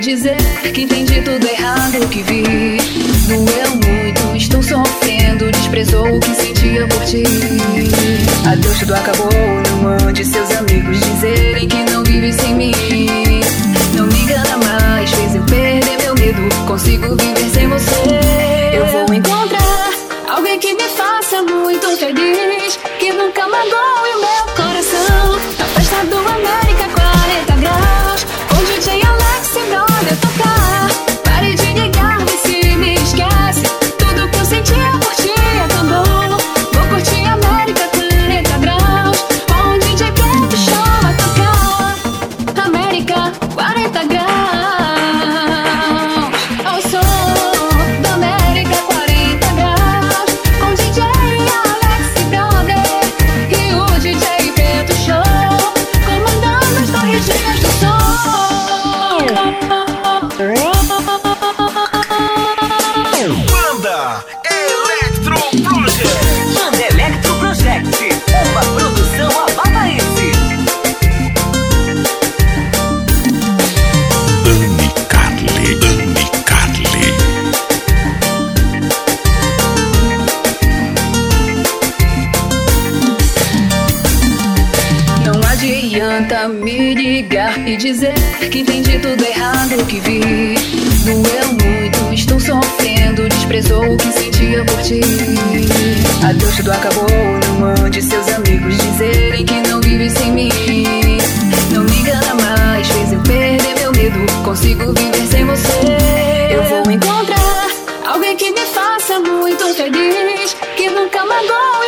dizer que entendi tudo errado que vi. Doeu muito, estou sofrendo. Desprezou o que sentia por ti. Adeus, tudo acabou. Não mande seus amigos dizerem que não vive sem mim. Não me engana mais, fez eu perder meu medo. Consigo viver me ligar e dizer que entendi tudo errado que vi. Doeu muito, estou sofrendo, desprezou o que sentia por ti. Adeus, tudo acabou, não mande seus amigos dizerem que não vive sem mim. Não me engana mais, fez eu perder meu medo, consigo viver sem você. Eu vou encontrar alguém que me faça muito feliz, que nunca magoe.